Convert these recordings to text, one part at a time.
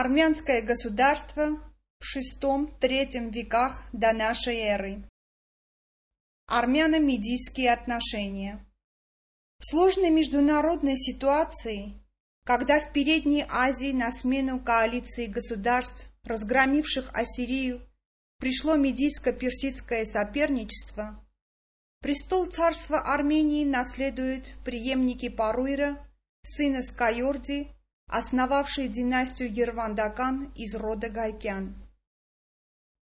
Армянское государство в VI-III веках до нашей эры. Армяно-медийские отношения. В сложной международной ситуации, когда в Передней Азии на смену коалиции государств, разгромивших Ассирию, пришло медийско-персидское соперничество, престол царства Армении наследуют преемники Паруира, сына Скайорди, основавший династию Ервандакан из рода Гайкян.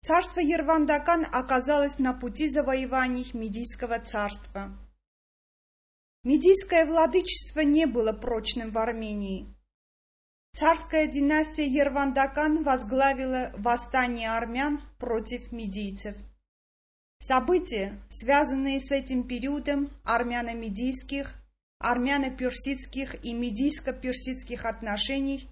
Царство Ервандакан оказалось на пути завоеваний Медийского царства. Медийское владычество не было прочным в Армении. Царская династия Ервандакан возглавила восстание армян против медийцев. События, связанные с этим периодом армяно-медийских, армяно-персидских и медийско-персидских отношений,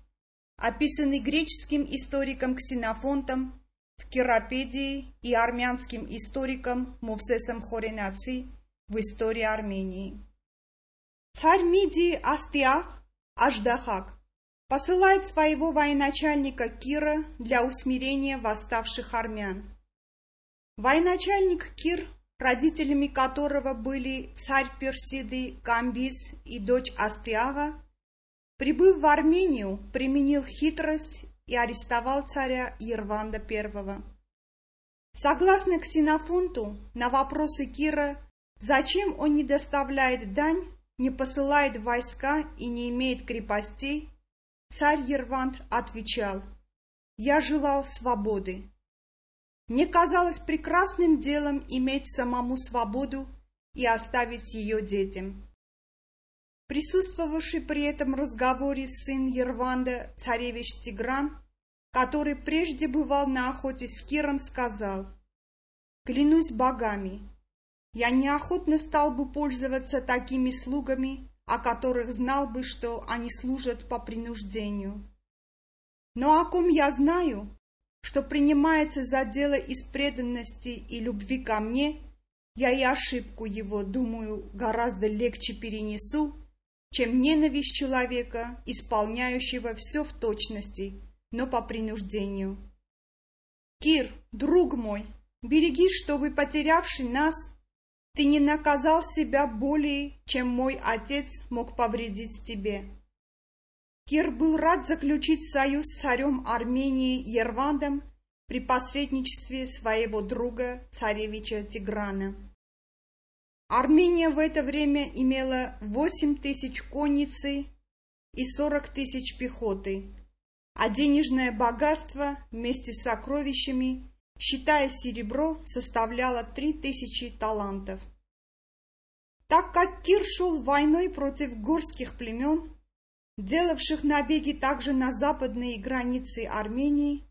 описанный греческим историком Ксенофонтом в Керапедии и армянским историком Мовсесом Хоренаци в истории Армении. Царь Мидии Астиах Аждахак посылает своего военачальника Кира для усмирения восставших армян. Военачальник Кир родителями которого были царь Персиды Камбис и дочь Астиага, прибыв в Армению, применил хитрость и арестовал царя Ерванда I. Согласно Ксенофонту, на вопросы Кира, зачем он не доставляет дань, не посылает войска и не имеет крепостей, царь Ерванд отвечал, «Я желал свободы, мне казалось прекрасным делом иметь самому свободу и оставить ее детям. Присутствовавший при этом разговоре сын Ерванда, царевич Тигран, который прежде бывал на охоте с Киром, сказал, «Клянусь богами, я неохотно стал бы пользоваться такими слугами, о которых знал бы, что они служат по принуждению. Но о ком я знаю, что принимается за дело из преданности и любви ко мне, я и ошибку его, думаю, гораздо легче перенесу, чем ненависть человека, исполняющего все в точности, но по принуждению. Кир, друг мой, береги, чтобы, потерявший нас, ты не наказал себя более, чем мой отец мог повредить тебе. Кир был рад заключить союз с царем Армении Ервандом при посредничестве своего друга, царевича Тиграна. Армения в это время имела 8 тысяч конницы и 40 тысяч пехоты, а денежное богатство вместе с сокровищами, считая серебро, составляло 3 тысячи талантов. Так как Кир шел войной против горских племен, делавших набеги также на западные границы Армении,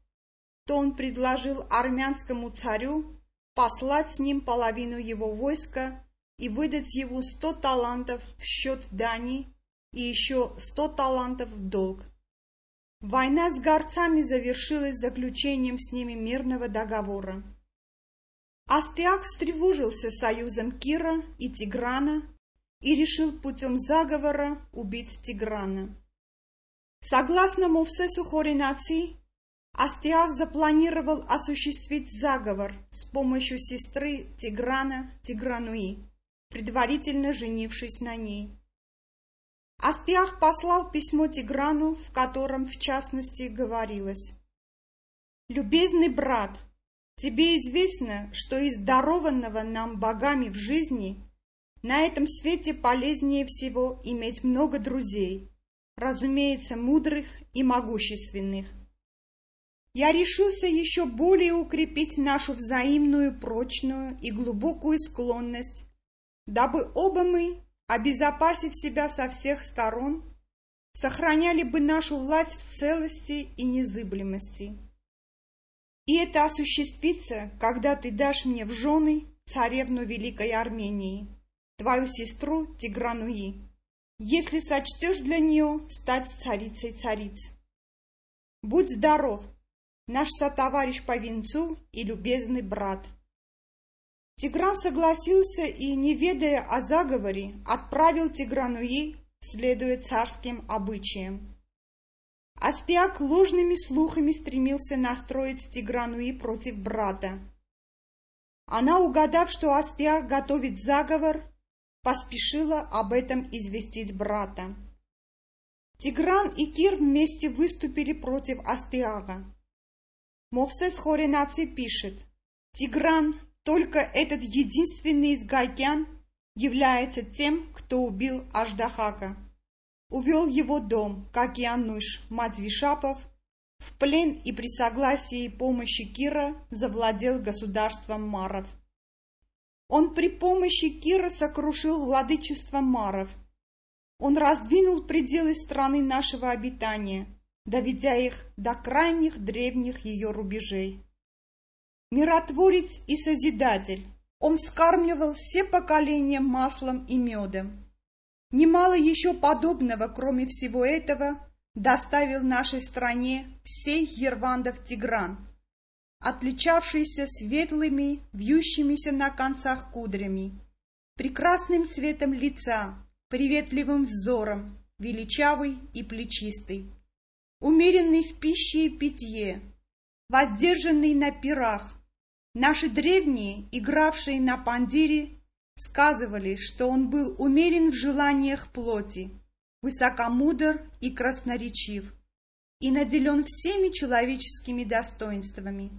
то он предложил армянскому царю послать с ним половину его войска и выдать ему сто талантов в счет дани и еще сто талантов в долг. Война с горцами завершилась заключением с ними мирного договора. Астиак встревожился союзом Кира и Тиграна и решил путем заговора убить Тиграна. Согласно Мовсесу Хоринаци, Астиах запланировал осуществить заговор с помощью сестры Тиграна Тигрануи, предварительно женившись на ней. Астиах послал письмо Тиграну, в котором, в частности, говорилось «Любезный брат, тебе известно, что из дарованного нам богами в жизни на этом свете полезнее всего иметь много друзей, разумеется, мудрых и могущественных. Я решился еще более укрепить нашу взаимную прочную и глубокую склонность, дабы оба мы, обезопасив себя со всех сторон, сохраняли бы нашу власть в целости и незыблемости. И это осуществится, когда ты дашь мне в жены царевну Великой Армении твою сестру Тигрануи, если сочтешь для нее стать царицей цариц. Будь здоров, наш сотоварищ по венцу и любезный брат. Тигран согласился и, не ведая о заговоре, отправил Тигрануи, следуя царским обычаям. Астиак ложными слухами стремился настроить Тигрануи против брата. Она, угадав, что Астиак готовит заговор, поспешила об этом известить брата. Тигран и Кир вместе выступили против Астиага. Мовсес Хоренаци пишет, Тигран, только этот единственный из гайкян, является тем, кто убил Аждахака. Увел его дом, как и Ануш, мать Вишапов, в плен и при согласии и помощи Кира завладел государством Маров. Он при помощи Кира сокрушил владычество Маров. Он раздвинул пределы страны нашего обитания, доведя их до крайних древних ее рубежей. Миротворец и Созидатель, он скармливал все поколения маслом и медом. Немало еще подобного, кроме всего этого, доставил нашей стране сей Ервандов Тигран, отличавшийся светлыми, вьющимися на концах кудрями, прекрасным цветом лица, приветливым взором, величавый и плечистый, умеренный в пище и питье, воздержанный на пирах. Наши древние, игравшие на пандире, сказывали, что он был умерен в желаниях плоти, высокомудр и красноречив, и наделен всеми человеческими достоинствами.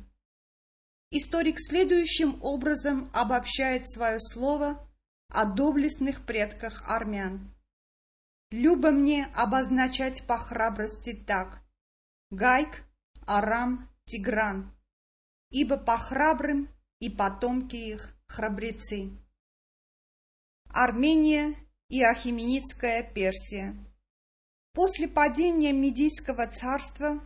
Историк следующим образом обобщает свое слово о доблестных предках армян. Любо мне обозначать по храбрости так. Гайк, Арам, Тигран, ибо по храбрым и потомки их храбрецы. Армения и Ахименидская Персия. После падения Медийского царства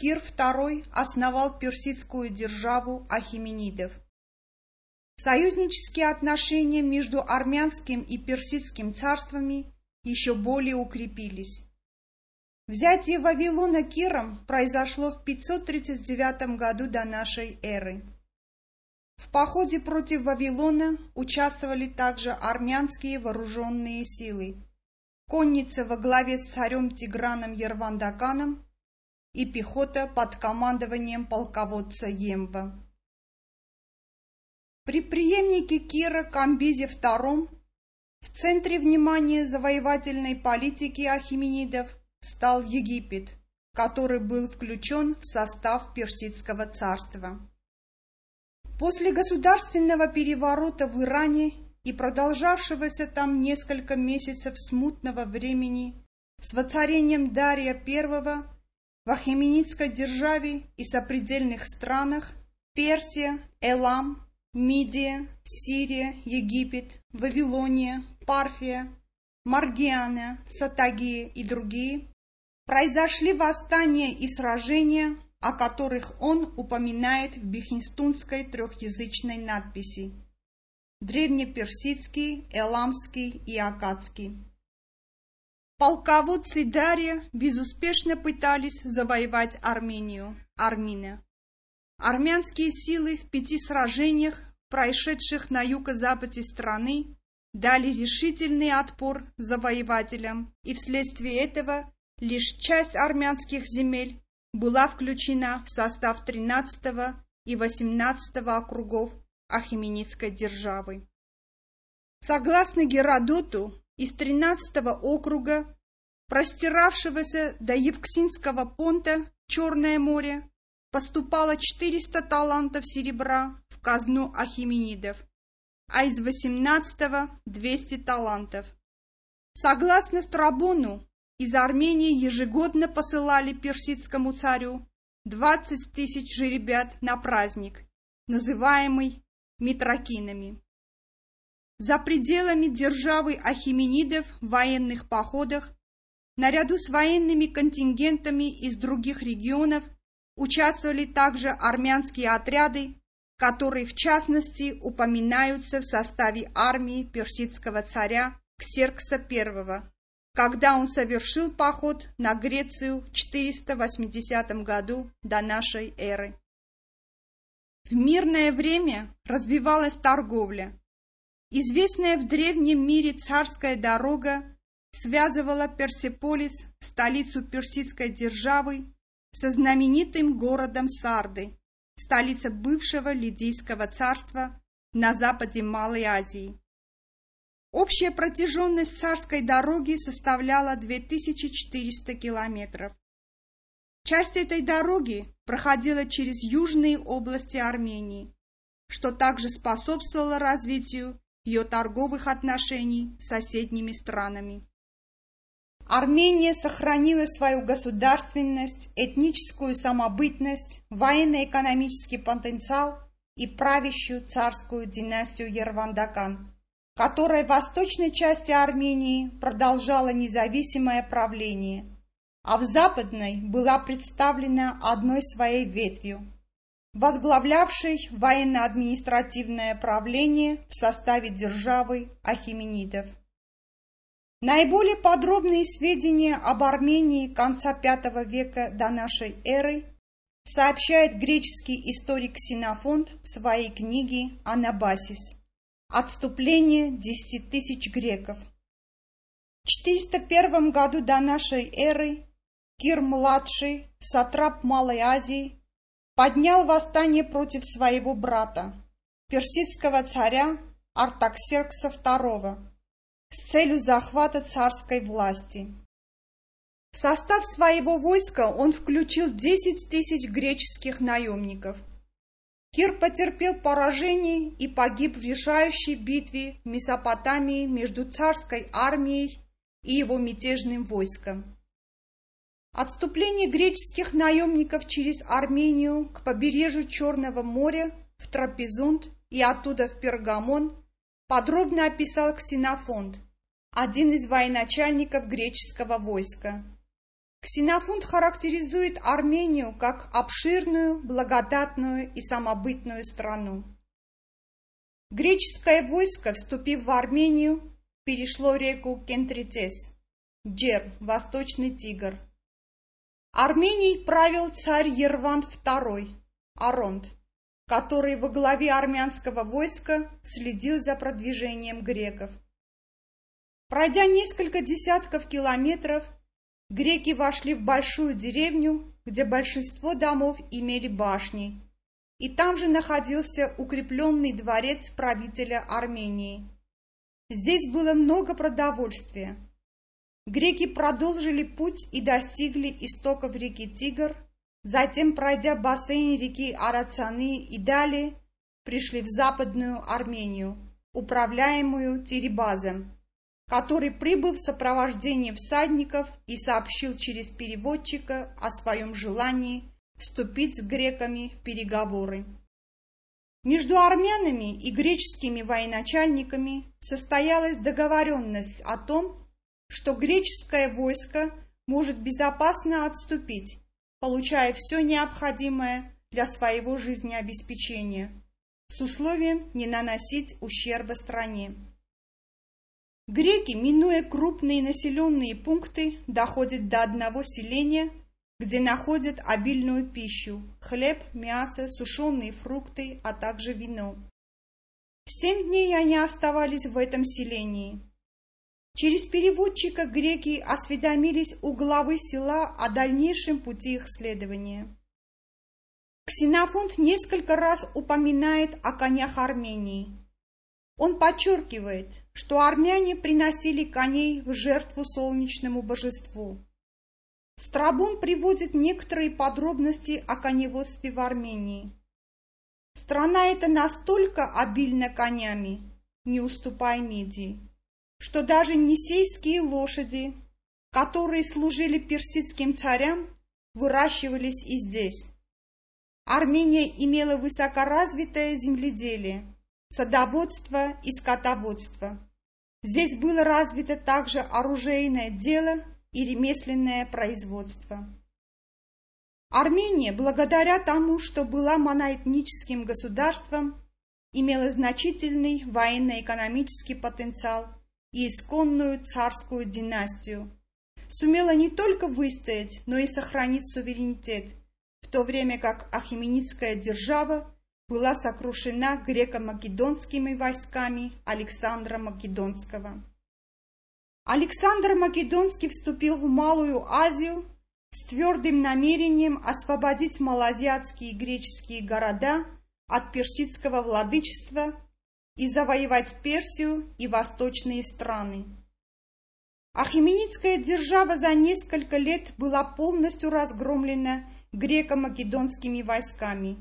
Кир II основал персидскую державу Ахименидов. Союзнические отношения между армянским и персидским царствами еще более укрепились. Взятие Вавилона Киром произошло в 539 году до нашей эры. В походе против Вавилона участвовали также армянские вооруженные силы, конница во главе с царем Тиграном Ервандаканом и пехота под командованием полководца Емва. При преемнике Кира Камбизе II в центре внимания завоевательной политики ахименидов стал Египет, который был включен в состав Персидского царства. После государственного переворота в Иране и продолжавшегося там несколько месяцев смутного времени с воцарением Дария I в Ахименидской державе и сопредельных странах Персия, Элам, Мидия, Сирия, Египет, Вавилония, Парфия, Маргиана, Сатагия и другие произошли восстания и сражения, о которых он упоминает в Бихинстунской трехязычной надписи древнеперсидский, эламский и акадский. Полководцы Дарья безуспешно пытались завоевать Армению, Армина. Армянские силы в пяти сражениях, происшедших на юго-западе страны, дали решительный отпор завоевателям, и вследствие этого лишь часть армянских земель была включена в состав 13 и 18 округов Ахименидской державы. Согласно Геродоту, из 13 округа, простиравшегося до Евксинского понта Черное море, поступало 400 талантов серебра в казну ахименидов, а из 18 – 200 талантов. Согласно Страбону, из Армении ежегодно посылали персидскому царю 20 тысяч жеребят на праздник, называемый Митракинами. За пределами державы Ахименидов в военных походах, наряду с военными контингентами из других регионов, участвовали также армянские отряды, которые в частности упоминаются в составе армии персидского царя Ксеркса I, когда он совершил поход на Грецию в 480 году до нашей эры. В мирное время развивалась торговля, Известная в древнем мире царская дорога связывала Персеполис, столицу персидской державы, со знаменитым городом Сарды, столица бывшего Лидийского царства на западе Малой Азии. Общая протяженность царской дороги составляла 2400 километров. Часть этой дороги проходила через южные области Армении, что также способствовало развитию ее торговых отношений с соседними странами. Армения сохранила свою государственность, этническую самобытность, военно-экономический потенциал и правящую царскую династию Ервандакан, которая в восточной части Армении продолжала независимое правление, а в западной была представлена одной своей ветвью, возглавлявшей военно-административное правление в составе державы Ахименидов. Наиболее подробные сведения об Армении конца V века до нашей эры сообщает греческий историк Синофонт в своей книге «Анабасис. Отступление десяти тысяч греков». В 401 году до нашей эры Кир-младший, сатрап Малой Азии, поднял восстание против своего брата, персидского царя Артаксеркса II, с целью захвата царской власти. В состав своего войска он включил 10 тысяч греческих наемников. Кир потерпел поражение и погиб в решающей битве в Месопотамии между царской армией и его мятежным войском. Отступление греческих наемников через Армению к побережью Черного моря в Трапезунд и оттуда в Пергамон подробно описал Ксенофонт, один из военачальников греческого войска. Ксенофонт характеризует Армению как обширную, благодатную и самобытную страну. Греческое войско, вступив в Армению, перешло реку Кентритес, Джер, Восточный Тигр. Арменией правил царь Ерван II, Аронт, который во главе армянского войска следил за продвижением греков. Пройдя несколько десятков километров, греки вошли в большую деревню, где большинство домов имели башни, и там же находился укрепленный дворец правителя Армении. Здесь было много продовольствия. Греки продолжили путь и достигли истоков реки Тигр, Затем, пройдя бассейн реки Арацаны и далее, пришли в Западную Армению, управляемую Теребазом, который прибыл в сопровождении всадников и сообщил через переводчика о своем желании вступить с греками в переговоры. Между армянами и греческими военачальниками состоялась договоренность о том, что греческое войско может безопасно отступить, получая все необходимое для своего жизнеобеспечения, с условием не наносить ущерба стране. Греки, минуя крупные населенные пункты, доходят до одного селения, где находят обильную пищу – хлеб, мясо, сушеные фрукты, а также вино. Семь дней они оставались в этом селении. Через переводчика греки осведомились у главы села о дальнейшем пути их следования. Ксенофонт несколько раз упоминает о конях Армении. Он подчеркивает, что армяне приносили коней в жертву солнечному божеству. Страбон приводит некоторые подробности о коневодстве в Армении. Страна эта настолько обильна конями, не уступая Мидии что даже несейские лошади, которые служили персидским царям, выращивались и здесь. Армения имела высокоразвитое земледелие, садоводство и скотоводство. Здесь было развито также оружейное дело и ремесленное производство. Армения, благодаря тому, что была моноэтническим государством, имела значительный военно-экономический потенциал и исконную царскую династию, сумела не только выстоять, но и сохранить суверенитет, в то время как Ахименидская держава была сокрушена греко-македонскими войсками Александра Македонского. Александр Македонский вступил в Малую Азию с твердым намерением освободить малоазиатские и греческие города от персидского владычества и завоевать Персию и восточные страны. Ахименидская держава за несколько лет была полностью разгромлена греко-македонскими войсками.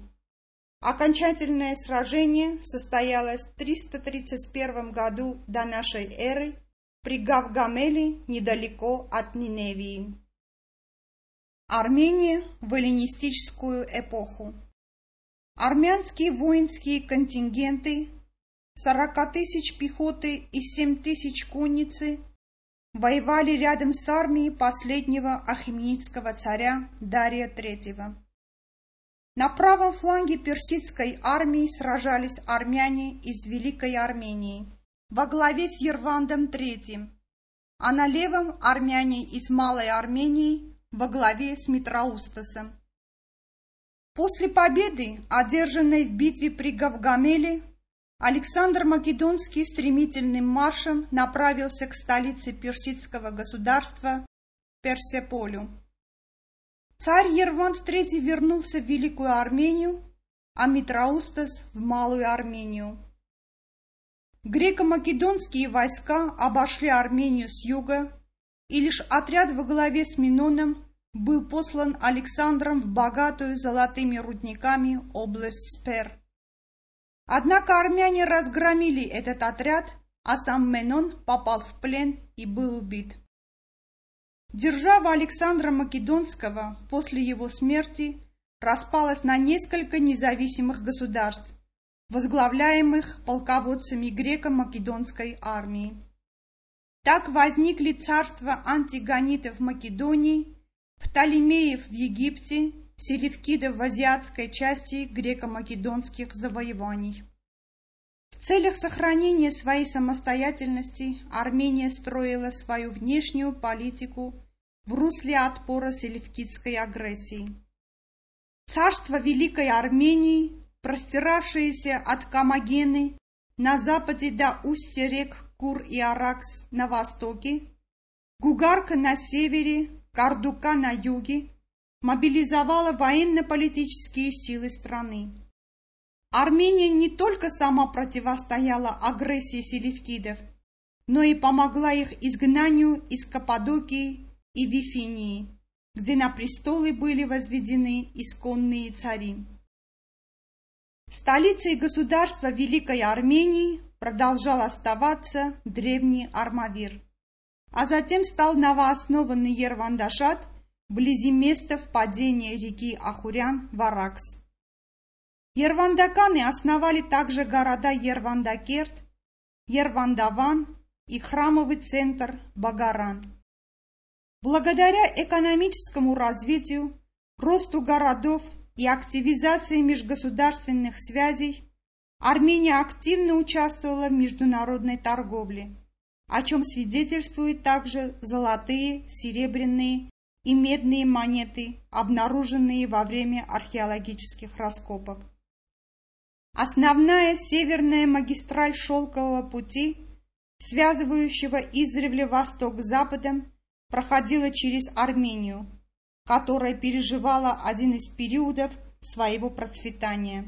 Окончательное сражение состоялось в 331 году до нашей эры при Гавгамеле недалеко от Ниневии. Армения в эллинистическую эпоху. Армянские воинские контингенты, 40 тысяч пехоты и 7 тысяч конницы воевали рядом с армией последнего ахименидского царя Дария III. На правом фланге персидской армии сражались армяне из Великой Армении во главе с Ервандом III, а на левом армяне из Малой Армении во главе с Митроустасом. После победы, одержанной в битве при Гавгамеле, Александр Македонский стремительным маршем направился к столице персидского государства Персеполю. Царь Ервант III вернулся в Великую Армению, а Митроустас в Малую Армению. Греко-македонские войска обошли Армению с юга, и лишь отряд во главе с Миноном был послан Александром в богатую золотыми рудниками область Спер. Однако армяне разгромили этот отряд, а сам Менон попал в плен и был убит. Держава Александра Македонского после его смерти распалась на несколько независимых государств, возглавляемых полководцами греко-македонской армии. Так возникли царства антигонитов в Македонии, Птолемеев в Египте, Селевкидов в азиатской части греко-македонских завоеваний. В целях сохранения своей самостоятельности Армения строила свою внешнюю политику в русле отпора селевкидской агрессии. Царство Великой Армении, простиравшееся от Камагены на западе до устья рек Кур и Аракс на востоке, Гугарка на севере, Кардука на юге, мобилизовала военно-политические силы страны. Армения не только сама противостояла агрессии селевкидов, но и помогла их изгнанию из Каппадокии и Вифинии, где на престолы были возведены исконные цари. Столицей государства Великой Армении продолжал оставаться древний Армавир, а затем стал новооснованный Ервандашат вблизи места впадения реки Ахурян в Аракс. Ервандаканы основали также города Ервандакерт, Ервандаван и храмовый центр Багаран. Благодаря экономическому развитию, росту городов и активизации межгосударственных связей Армения активно участвовала в международной торговле, о чем свидетельствуют также золотые, серебряные и медные монеты, обнаруженные во время археологических раскопок. Основная северная магистраль шелкового пути, связывающего издревле восток с западом, проходила через Армению, которая переживала один из периодов своего процветания.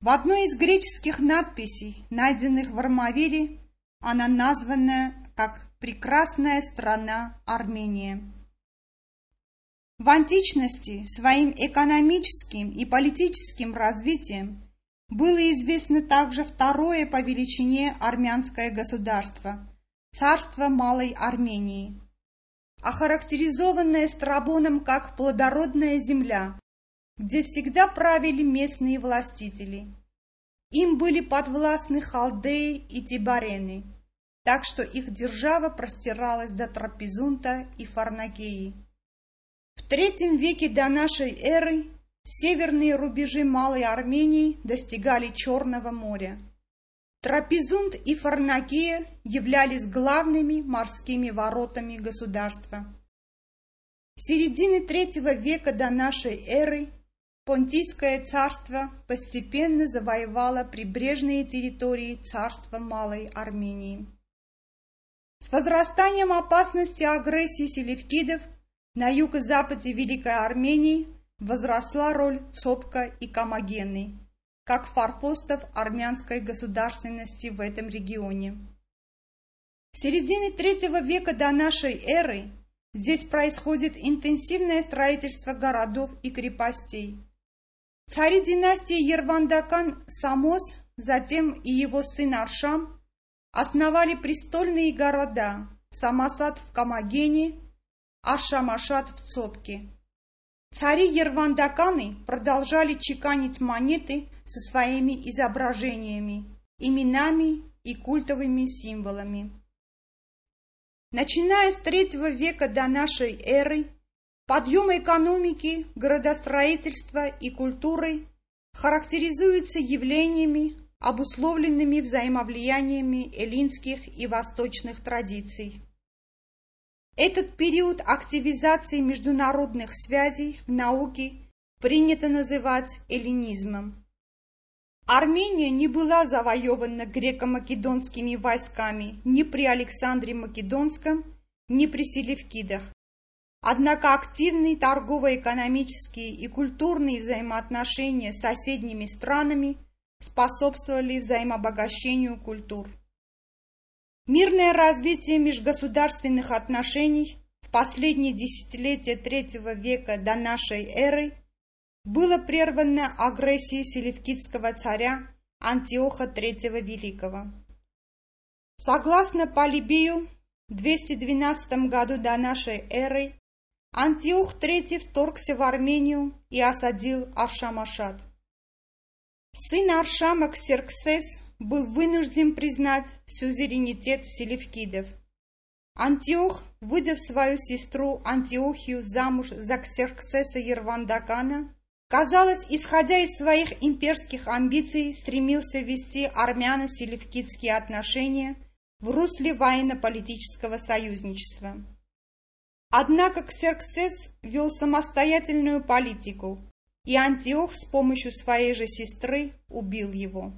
В одной из греческих надписей, найденных в Армавире, она названа как «прекрасная страна Армения». В античности своим экономическим и политическим развитием было известно также второе по величине армянское государство – царство Малой Армении, охарактеризованное Страбоном как плодородная земля, где всегда правили местные властители. Им были подвластны халдеи и тибарены, так что их держава простиралась до Трапезунта и Фарнакеи. В третьем веке до нашей эры северные рубежи Малой Армении достигали Черного моря. Трапезунд и Фарнакея являлись главными морскими воротами государства. В середине третьего века до нашей эры Понтийское царство постепенно завоевало прибрежные территории царства Малой Армении. С возрастанием опасности агрессии селевкидов на юго-западе Великой Армении возросла роль Цопка и Камагены, как форпостов армянской государственности в этом регионе. В середине третьего века до нашей эры здесь происходит интенсивное строительство городов и крепостей. Цари династии Ервандакан Самос, затем и его сын Аршам основали престольные города Самосад в Камагене, Ашамашат в Цопке. Цари Ервандаканы продолжали чеканить монеты со своими изображениями, именами и культовыми символами. Начиная с третьего века до нашей эры, подъем экономики, градостроительства и культуры характеризуется явлениями, обусловленными взаимовлияниями эллинских и восточных традиций. Этот период активизации международных связей в науке принято называть эллинизмом. Армения не была завоевана греко-македонскими войсками ни при Александре Македонском, ни при Селевкидах. Однако активные торгово-экономические и культурные взаимоотношения с соседними странами способствовали взаимообогащению культур. Мирное развитие межгосударственных отношений в последние десятилетия третьего века до нашей эры – было прервано агрессией селевкидского царя Антиоха III Великого. Согласно Полибию, в 212 году до нашей эры Антиох III вторгся в Армению и осадил Аршамашад. Сын Аршама Ксерксес был вынужден признать сюзеренитет селевкидов. Антиох, выдав свою сестру Антиохию замуж за Ксерксеса Ервандакана, Казалось, исходя из своих имперских амбиций, стремился вести армяно-селевкидские отношения в русле военно-политического союзничества. Однако Ксерксес вел самостоятельную политику, и Антиох с помощью своей же сестры убил его.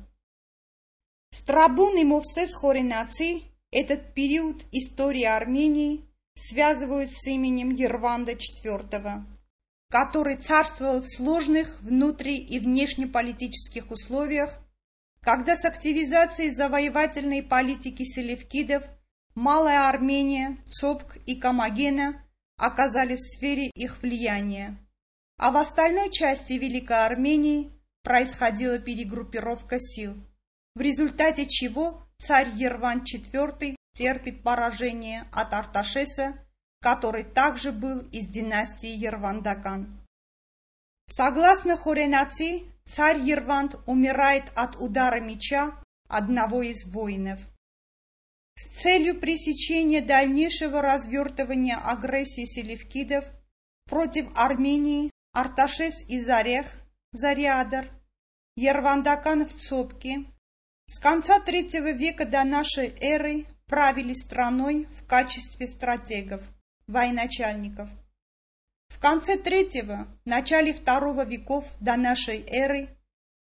Страбон и Мовсес Хоринаци этот период истории Армении связывают с именем Ерванда IV который царствовал в сложных внутри- и внешнеполитических условиях, когда с активизацией завоевательной политики селевкидов Малая Армения, Цопк и Камагена оказались в сфере их влияния, а в остальной части Великой Армении происходила перегруппировка сил, в результате чего царь Ерван IV терпит поражение от Арташеса который также был из династии Ервандаган. Согласно Хоренаци, царь Ерванд умирает от удара меча одного из воинов. С целью пресечения дальнейшего развертывания агрессии селевкидов против Армении Арташес из Орех, Зариадар, Ервандакан в Цопке с конца третьего века до нашей эры правили страной в качестве стратегов – военачальников. В конце третьего, начале второго веков до нашей эры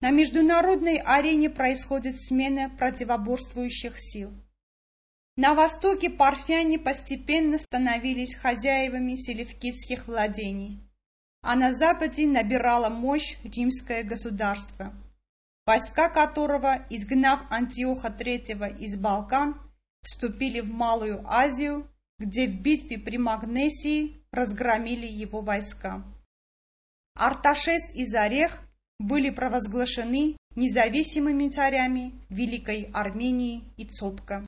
на международной арене происходит смена противоборствующих сил. На востоке парфяне постепенно становились хозяевами селевкидских владений, а на западе набирало мощь римское государство, войска которого, изгнав Антиоха III из Балкан, вступили в Малую Азию где в битве при Магнесии разгромили его войска. Арташес и Зарех были провозглашены независимыми царями Великой Армении и Цопка.